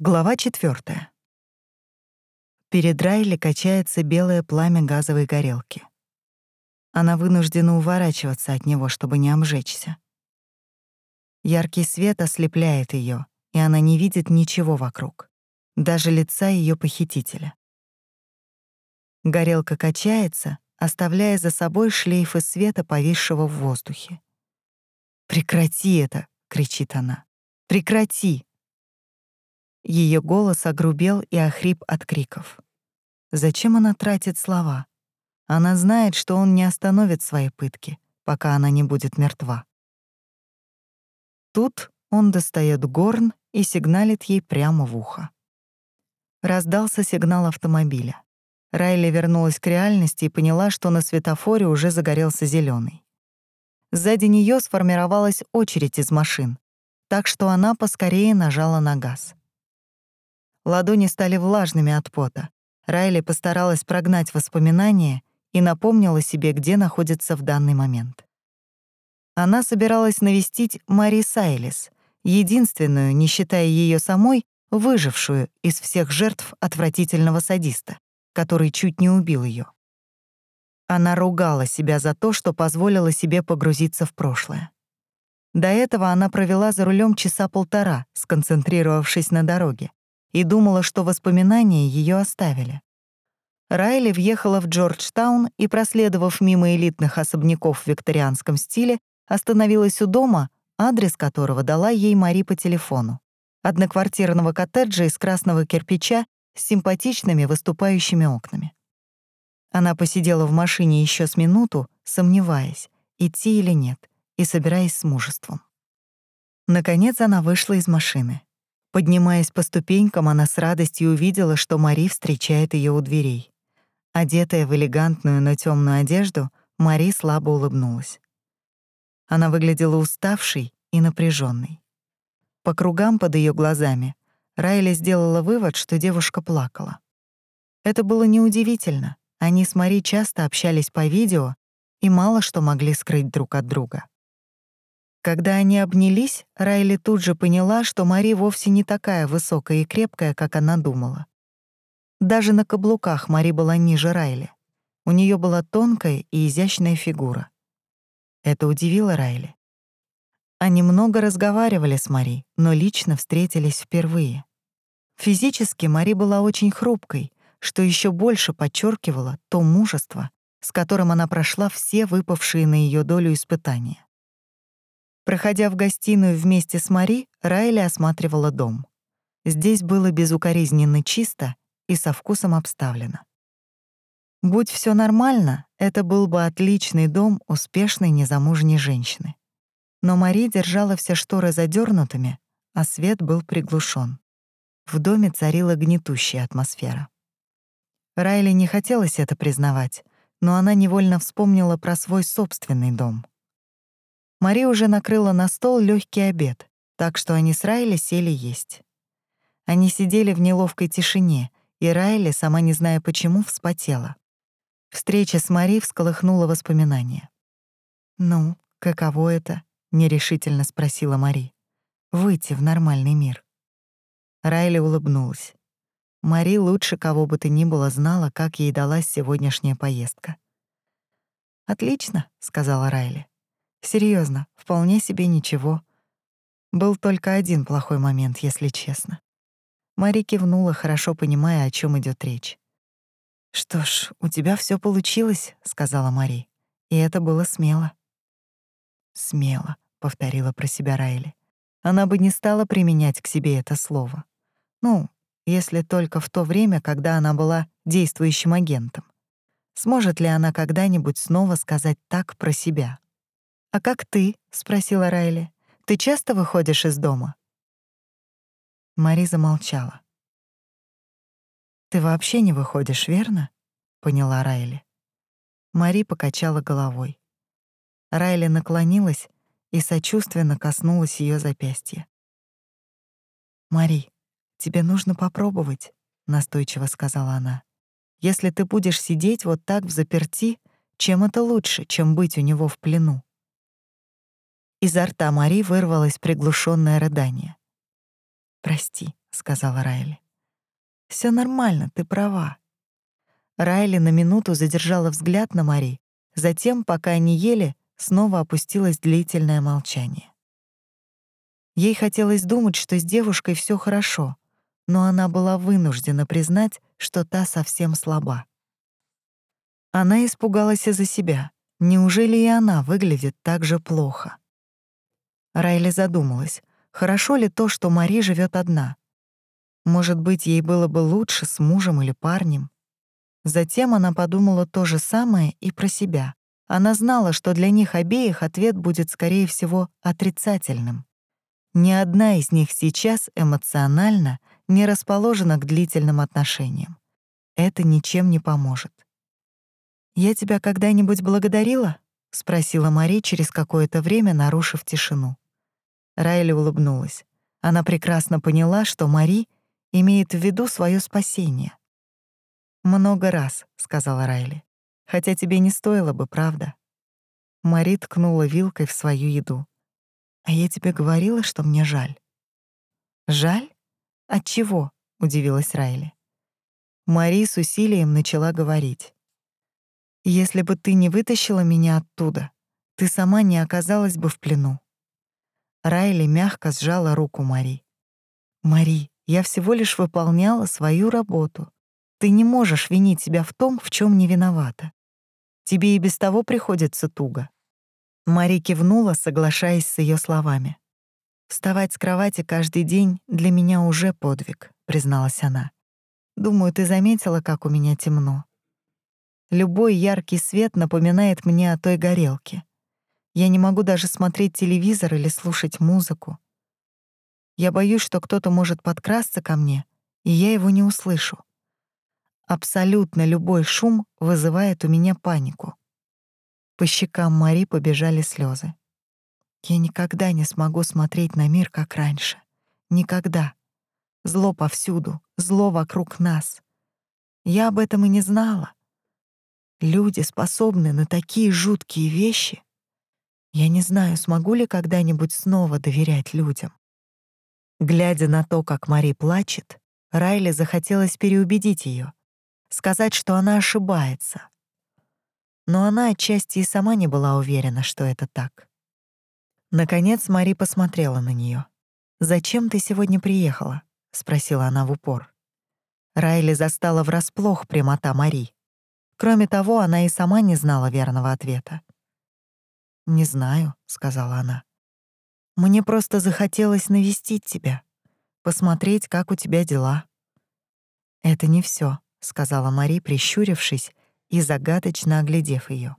Глава четвертая. Перед Райли качается белое пламя газовой горелки. Она вынуждена уворачиваться от него, чтобы не обжечься. Яркий свет ослепляет ее, и она не видит ничего вокруг, даже лица ее похитителя. Горелка качается, оставляя за собой шлейфы света, повисшего в воздухе. «Прекрати это!» — кричит она. «Прекрати!» Ее голос огрубел и охрип от криков. Зачем она тратит слова? Она знает, что он не остановит свои пытки, пока она не будет мертва. Тут он достает горн и сигналит ей прямо в ухо. Раздался сигнал автомобиля. Райли вернулась к реальности и поняла, что на светофоре уже загорелся зеленый. Сзади нее сформировалась очередь из машин, так что она поскорее нажала на газ. Ладони стали влажными от пота. Райли постаралась прогнать воспоминания и напомнила себе, где находится в данный момент. Она собиралась навестить Мари Сайлис, единственную, не считая ее самой, выжившую из всех жертв отвратительного садиста, который чуть не убил ее. Она ругала себя за то, что позволила себе погрузиться в прошлое. До этого она провела за рулем часа полтора, сконцентрировавшись на дороге, и думала, что воспоминания ее оставили. Райли въехала в Джорджтаун и, проследовав мимо элитных особняков в викторианском стиле, остановилась у дома, адрес которого дала ей Мари по телефону. Одноквартирного коттеджа из красного кирпича с симпатичными выступающими окнами. Она посидела в машине еще с минуту, сомневаясь, идти или нет, и собираясь с мужеством. Наконец она вышла из машины. Поднимаясь по ступенькам, она с радостью увидела, что Мари встречает ее у дверей. Одетая в элегантную, но темную одежду, Мари слабо улыбнулась. Она выглядела уставшей и напряженной. По кругам под ее глазами Райли сделала вывод, что девушка плакала. Это было неудивительно. Они с Мари часто общались по видео и мало что могли скрыть друг от друга. Когда они обнялись, Райли тут же поняла, что Мари вовсе не такая высокая и крепкая, как она думала. Даже на каблуках Мари была ниже Райли. У нее была тонкая и изящная фигура. Это удивило Райли. Они много разговаривали с Мари, но лично встретились впервые. Физически Мари была очень хрупкой, что еще больше подчеркивало то мужество, с которым она прошла все выпавшие на ее долю испытания. Проходя в гостиную вместе с Мари, Райли осматривала дом. Здесь было безукоризненно чисто и со вкусом обставлено. Будь все нормально, это был бы отличный дом успешной незамужней женщины. Но Мари держала все шторы задернутыми, а свет был приглушен. В доме царила гнетущая атмосфера. Райли не хотелось это признавать, но она невольно вспомнила про свой собственный дом — Мари уже накрыла на стол легкий обед, так что они с Райли сели есть. Они сидели в неловкой тишине, и Райли, сама не зная почему, вспотела. Встреча с Мари всколыхнула воспоминания. «Ну, каково это?» — нерешительно спросила Мари. «Выйти в нормальный мир». Райли улыбнулась. Мари лучше кого бы то ни было знала, как ей далась сегодняшняя поездка. «Отлично», — сказала Райли. Серьезно, вполне себе ничего. Был только один плохой момент, если честно. Мари кивнула, хорошо понимая, о чем идет речь. «Что ж, у тебя все получилось», — сказала Мари. И это было смело. «Смело», — повторила про себя Райли. Она бы не стала применять к себе это слово. Ну, если только в то время, когда она была действующим агентом. Сможет ли она когда-нибудь снова сказать так про себя? «А как ты?» — спросила Райли. «Ты часто выходишь из дома?» Мари замолчала. «Ты вообще не выходишь, верно?» — поняла Райли. Мари покачала головой. Райли наклонилась и сочувственно коснулась ее запястья. «Мари, тебе нужно попробовать», — настойчиво сказала она. «Если ты будешь сидеть вот так в заперти, чем это лучше, чем быть у него в плену?» Изо рта Мари вырвалось приглушенное рыдание. «Прости», — сказала Райли. Все нормально, ты права». Райли на минуту задержала взгляд на Мари, затем, пока они ели, снова опустилось длительное молчание. Ей хотелось думать, что с девушкой все хорошо, но она была вынуждена признать, что та совсем слаба. Она испугалась из-за себя. Неужели и она выглядит так же плохо? Райли задумалась, хорошо ли то, что Мари живет одна. Может быть, ей было бы лучше с мужем или парнем. Затем она подумала то же самое и про себя. Она знала, что для них обеих ответ будет, скорее всего, отрицательным. Ни одна из них сейчас эмоционально не расположена к длительным отношениям. Это ничем не поможет. «Я тебя когда-нибудь благодарила?» — спросила Мари через какое-то время, нарушив тишину. Райли улыбнулась. Она прекрасно поняла, что Мари имеет в виду свое спасение. «Много раз», — сказала Райли. «Хотя тебе не стоило бы, правда?» Мари ткнула вилкой в свою еду. А я тебе говорила, что мне жаль. Жаль? От чего? удивилась Райли. Мари с усилием начала говорить. Если бы ты не вытащила меня оттуда, ты сама не оказалась бы в плену. Райли мягко сжала руку Мари. Мари, я всего лишь выполняла свою работу. Ты не можешь винить себя в том, в чем не виновата. Тебе и без того приходится туго. Мари кивнула, соглашаясь с ее словами. «Вставать с кровати каждый день для меня уже подвиг», — призналась она. «Думаю, ты заметила, как у меня темно. Любой яркий свет напоминает мне о той горелке. Я не могу даже смотреть телевизор или слушать музыку. Я боюсь, что кто-то может подкрасться ко мне, и я его не услышу. Абсолютно любой шум вызывает у меня панику. По щекам Мари побежали слезы. Я никогда не смогу смотреть на мир, как раньше. Никогда. Зло повсюду, зло вокруг нас. Я об этом и не знала. Люди способны на такие жуткие вещи. Я не знаю, смогу ли когда-нибудь снова доверять людям. Глядя на то, как Мари плачет, Райли захотелось переубедить ее, сказать, что она ошибается, но она отчасти и сама не была уверена, что это так. Наконец Мари посмотрела на нее. «Зачем ты сегодня приехала?» — спросила она в упор. Райли застала врасплох прямота Мари. Кроме того, она и сама не знала верного ответа. «Не знаю», — сказала она. «Мне просто захотелось навестить тебя, посмотреть, как у тебя дела». «Это не все, сказала Мари, прищурившись и загадочно оглядев ее.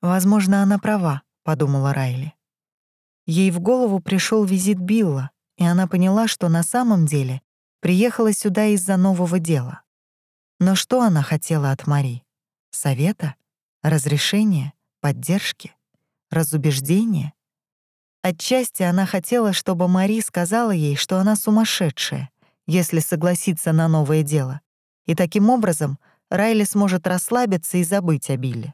«Возможно, она права», — подумала Райли. Ей в голову пришел визит Билла, и она поняла, что на самом деле приехала сюда из-за нового дела. Но что она хотела от Мари? Совета? Разрешения? Поддержки? Разубеждения? Отчасти она хотела, чтобы Мари сказала ей, что она сумасшедшая, если согласится на новое дело, и таким образом — Райли сможет расслабиться и забыть о Билли.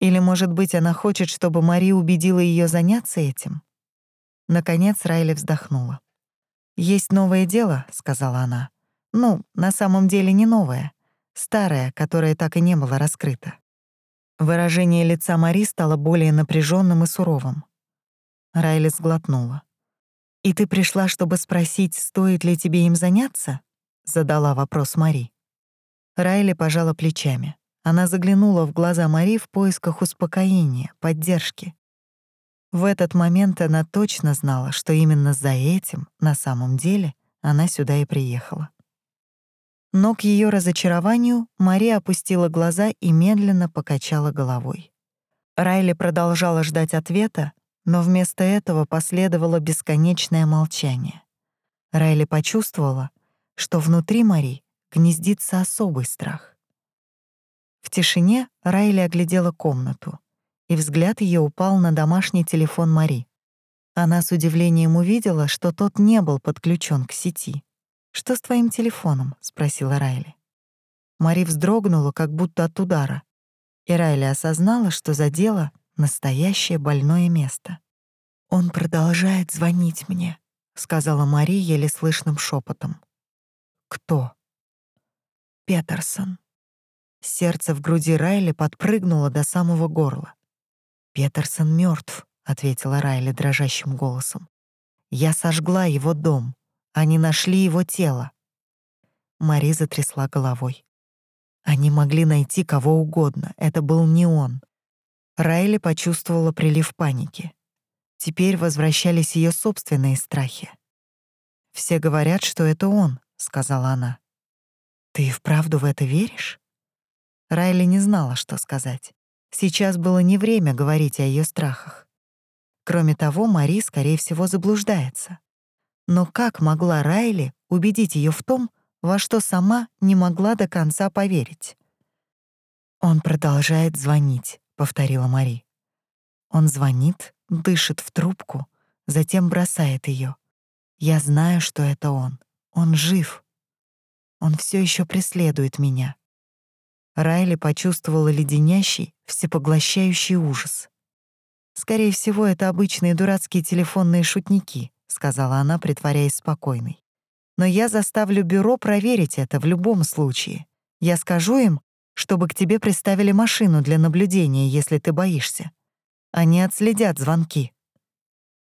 Или, может быть, она хочет, чтобы Мари убедила ее заняться этим? Наконец Райли вздохнула. «Есть новое дело», — сказала она. «Ну, на самом деле не новое. Старое, которое так и не было раскрыто». Выражение лица Мари стало более напряженным и суровым. Райли сглотнула. «И ты пришла, чтобы спросить, стоит ли тебе им заняться?» — задала вопрос Мари. Райли пожала плечами. Она заглянула в глаза Мари в поисках успокоения, поддержки. В этот момент она точно знала, что именно за этим, на самом деле, она сюда и приехала. Но к ее разочарованию Мари опустила глаза и медленно покачала головой. Райли продолжала ждать ответа, но вместо этого последовало бесконечное молчание. Райли почувствовала, что внутри Мари гнездится особый страх. В тишине Райли оглядела комнату, и взгляд ее упал на домашний телефон Мари. Она с удивлением увидела, что тот не был подключен к сети. «Что с твоим телефоном?» — спросила Райли. Мари вздрогнула, как будто от удара, и Райли осознала, что задела настоящее больное место. «Он продолжает звонить мне», сказала Мари еле слышным шепотом. «Кто?» «Петерсон». Сердце в груди Райли подпрыгнуло до самого горла. «Петерсон мертв, ответила Райли дрожащим голосом. «Я сожгла его дом. Они нашли его тело». Мари затрясла головой. Они могли найти кого угодно, это был не он. Райли почувствовала прилив паники. Теперь возвращались ее собственные страхи. «Все говорят, что это он», — сказала она. «Ты вправду в это веришь?» Райли не знала, что сказать. Сейчас было не время говорить о ее страхах. Кроме того, Мари, скорее всего, заблуждается. Но как могла Райли убедить ее в том, во что сама не могла до конца поверить. «Он продолжает звонить», — повторила Мари. Он звонит, дышит в трубку, затем бросает ее. Я знаю, что это он. Он жив. Он все еще преследует меня. Райли почувствовала леденящий, всепоглощающий ужас. «Скорее всего, это обычные дурацкие телефонные шутники», — сказала она, притворяясь спокойной. Но я заставлю бюро проверить это в любом случае. Я скажу им, чтобы к тебе приставили машину для наблюдения, если ты боишься. Они отследят звонки».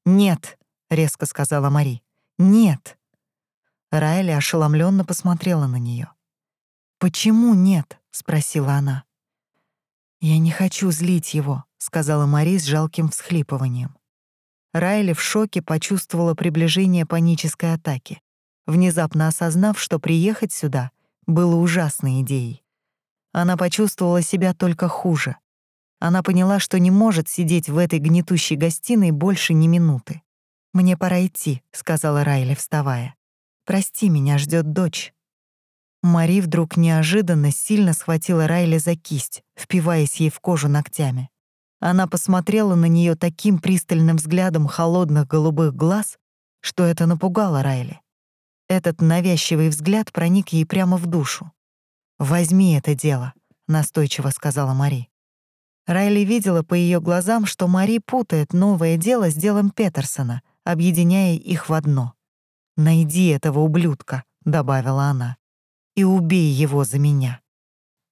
«Нет», — резко сказала Мари. «Нет». Райли ошеломленно посмотрела на нее. «Почему нет?» — спросила она. «Я не хочу злить его», — сказала Мари с жалким всхлипыванием. Райли в шоке почувствовала приближение панической атаки внезапно осознав, что приехать сюда было ужасной идеей. Она почувствовала себя только хуже. Она поняла, что не может сидеть в этой гнетущей гостиной больше ни минуты. «Мне пора идти», — сказала Райли, вставая. «Прости, меня ждет дочь». Мари вдруг неожиданно сильно схватила Райли за кисть, впиваясь ей в кожу ногтями. Она посмотрела на нее таким пристальным взглядом холодных голубых глаз, что это напугало Райли. Этот навязчивый взгляд проник ей прямо в душу. «Возьми это дело», — настойчиво сказала Мари. Райли видела по ее глазам, что Мари путает новое дело с делом Петерсона, объединяя их в одно. «Найди этого ублюдка», — добавила она, — «и убей его за меня».